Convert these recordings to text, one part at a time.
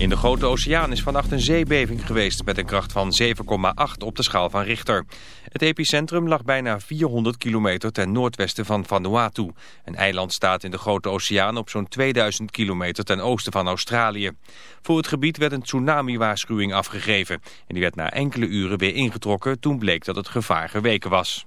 In de Grote Oceaan is vannacht een zeebeving geweest met een kracht van 7,8 op de schaal van Richter. Het epicentrum lag bijna 400 kilometer ten noordwesten van Vanuatu. Een eiland staat in de Grote Oceaan op zo'n 2000 kilometer ten oosten van Australië. Voor het gebied werd een tsunami-waarschuwing afgegeven. En die werd na enkele uren weer ingetrokken toen bleek dat het gevaar geweken was.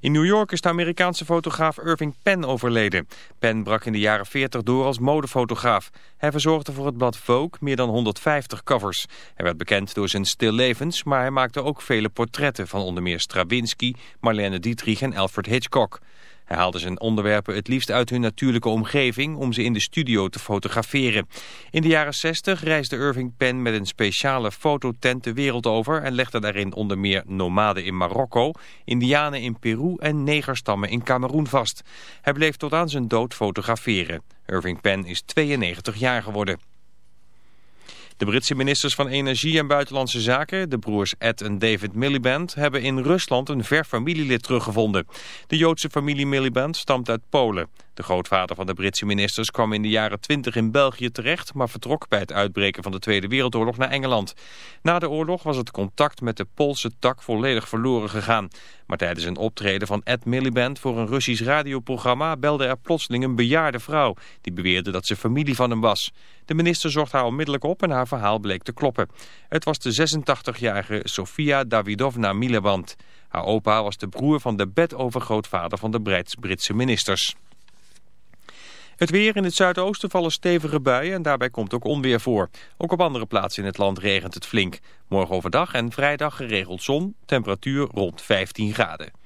In New York is de Amerikaanse fotograaf Irving Penn overleden. Penn brak in de jaren 40 door als modefotograaf. Hij verzorgde voor het blad Vogue meer dan 150 covers. Hij werd bekend door zijn stillevens, maar hij maakte ook vele portretten van onder meer Stravinsky, Marlene Dietrich en Alfred Hitchcock. Hij haalde zijn onderwerpen het liefst uit hun natuurlijke omgeving om ze in de studio te fotograferen. In de jaren 60 reisde Irving Penn met een speciale fototent de wereld over en legde daarin onder meer nomaden in Marokko, indianen in Peru en negerstammen in Cameroen vast. Hij bleef tot aan zijn dood fotograferen. Irving Penn is 92 jaar geworden. De Britse ministers van Energie en Buitenlandse Zaken, de broers Ed en David Miliband, hebben in Rusland een ver familielid teruggevonden. De Joodse familie Miliband stamt uit Polen. De grootvader van de Britse ministers kwam in de jaren 20 in België terecht, maar vertrok bij het uitbreken van de Tweede Wereldoorlog naar Engeland. Na de oorlog was het contact met de Poolse tak volledig verloren gegaan. Maar tijdens een optreden van Ed Miliband voor een Russisch radioprogramma belde er plotseling een bejaarde vrouw die beweerde dat ze familie van hem was. De minister zocht haar onmiddellijk op en haar verhaal bleek te kloppen. Het was de 86-jarige Sofia Davidovna Miliband. Haar opa was de broer van de bedovergrootvader van de Britse ministers. Het weer in het zuidoosten vallen stevige buien en daarbij komt ook onweer voor. Ook op andere plaatsen in het land regent het flink. Morgen overdag en vrijdag geregeld zon, temperatuur rond 15 graden.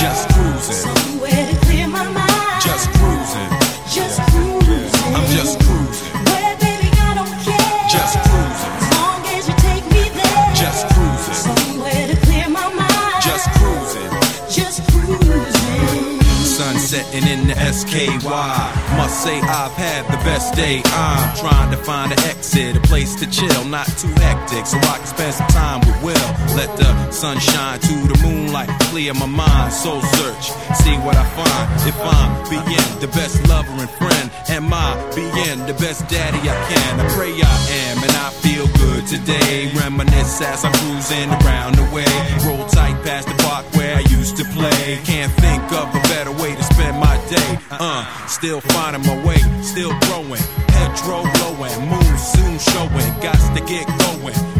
just cruising, Somewhere to clear my mind. just cruising. Just cruising. I'm just cruising, Well, baby, I don't care. just cruising, As long as you take me there. just cruising, Somewhere to clear my mind. just cruising. Just cruising. Sun setting in the SKY. Must say I've had the best day. I'm trying to find an exit, a place to chill, not too hectic, so I can spend some time with Will. Let the sun shine to the moonlight, clear my mind, soul search, see what I find. If I'm being the best lover and friend, am I being the best daddy I can? I pray I am, and I feel good today. Reminisce as I'm cruising around the way. Roll tight past the park where I used to play. Can't think of a better way to spend my day. Uh, still finding my way, still growing. Petrol blowing, moon soon showing. Got to get going.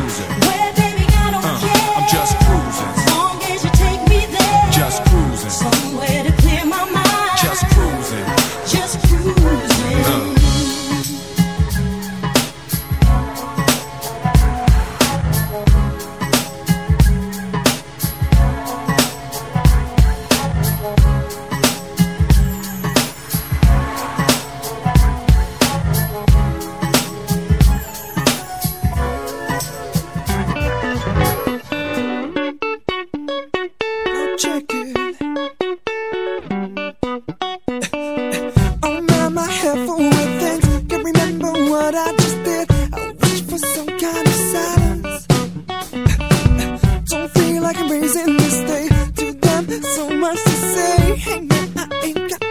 Hey man, I ain't got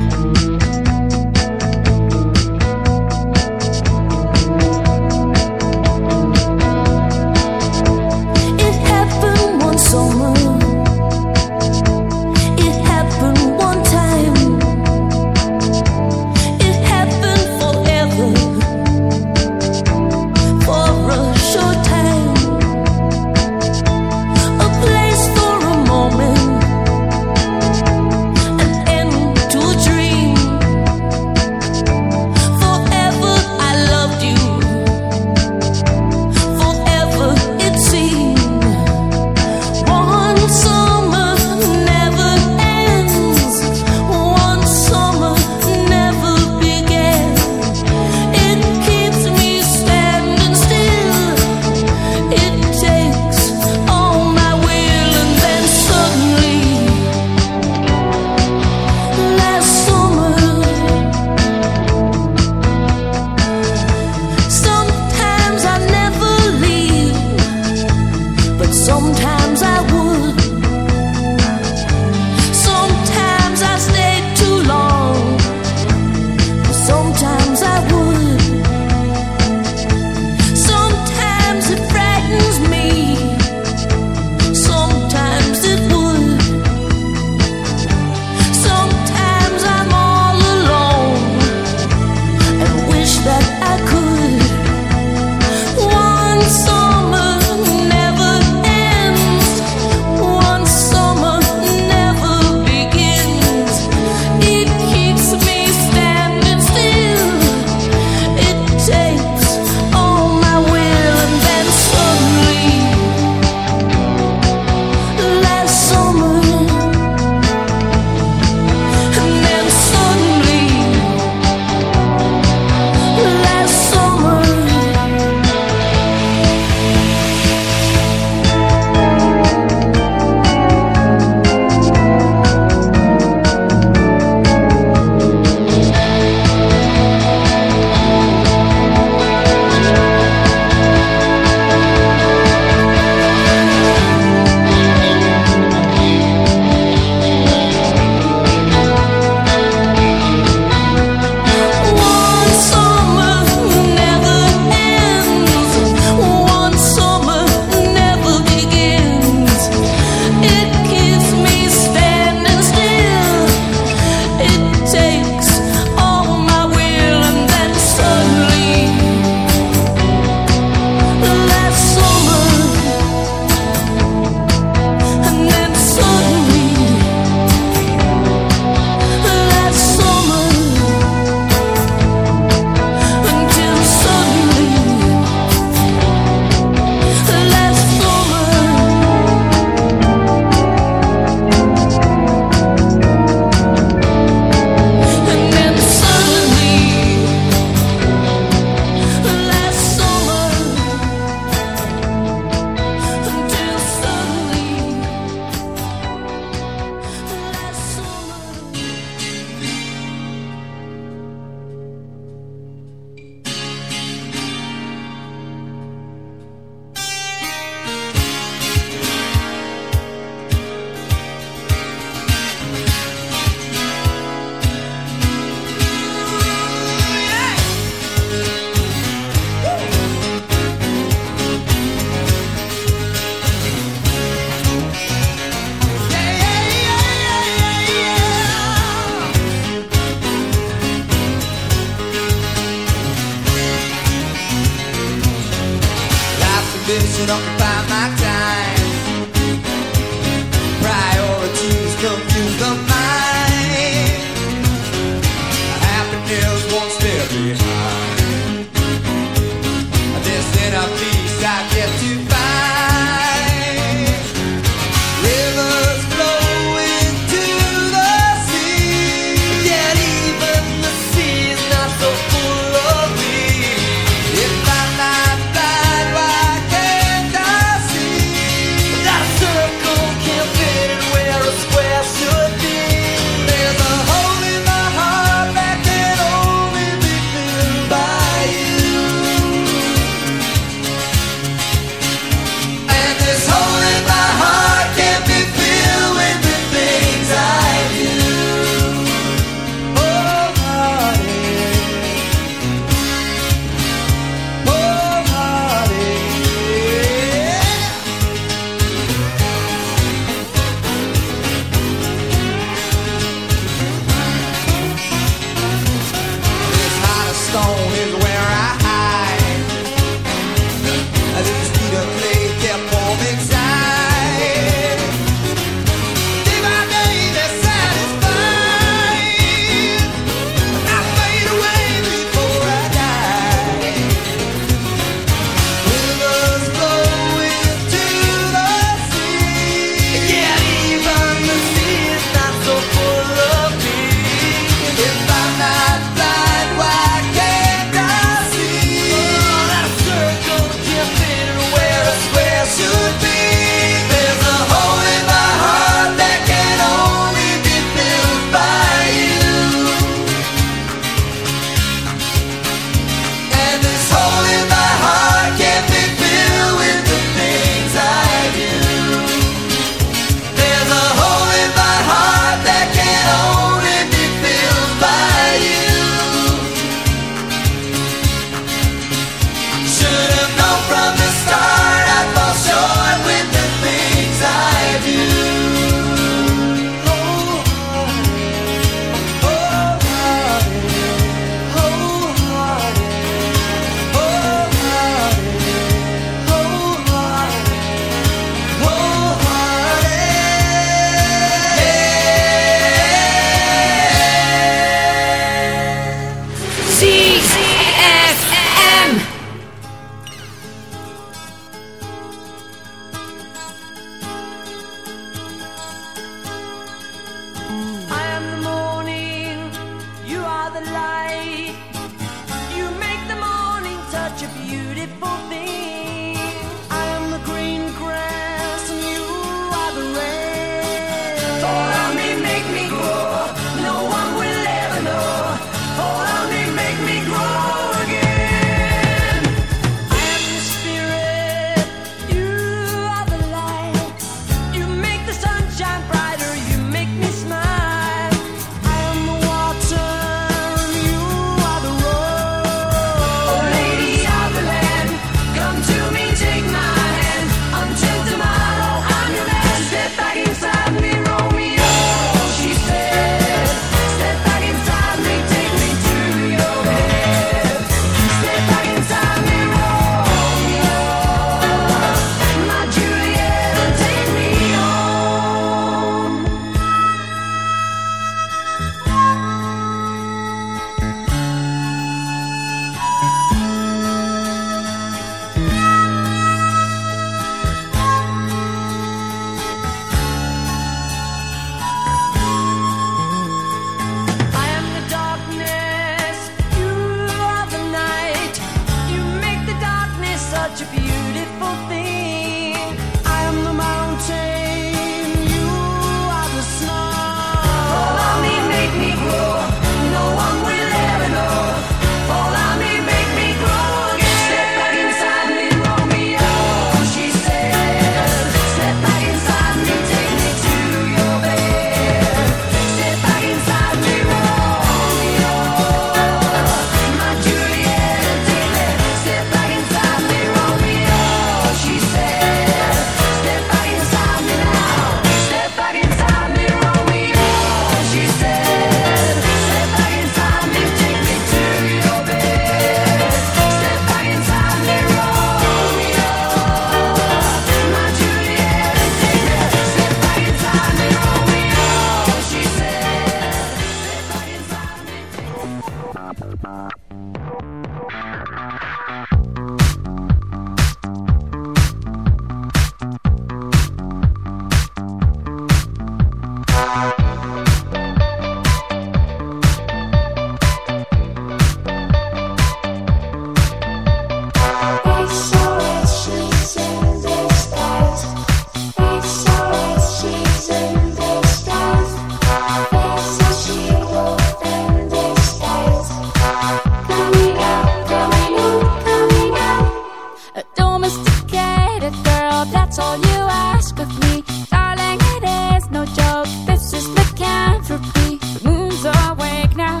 That's all you ask of me. Darling, it is no joke. This is lycanthropy. The moon's awake now.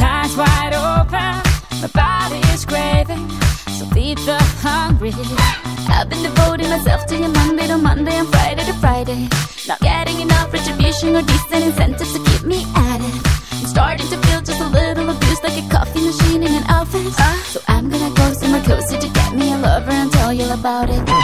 Eyes wide open. My body is craving. So feed the hungry. I've been devoting myself to you Monday to Monday and Friday to Friday. Not getting enough retribution or decent incentives to keep me at it. I'm starting to feel just a little abused like a coffee machine in an office. Uh, so I'm gonna go somewhere cozy to get me a lover and tell you about it.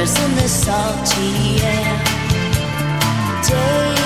surfers in the salty air. Day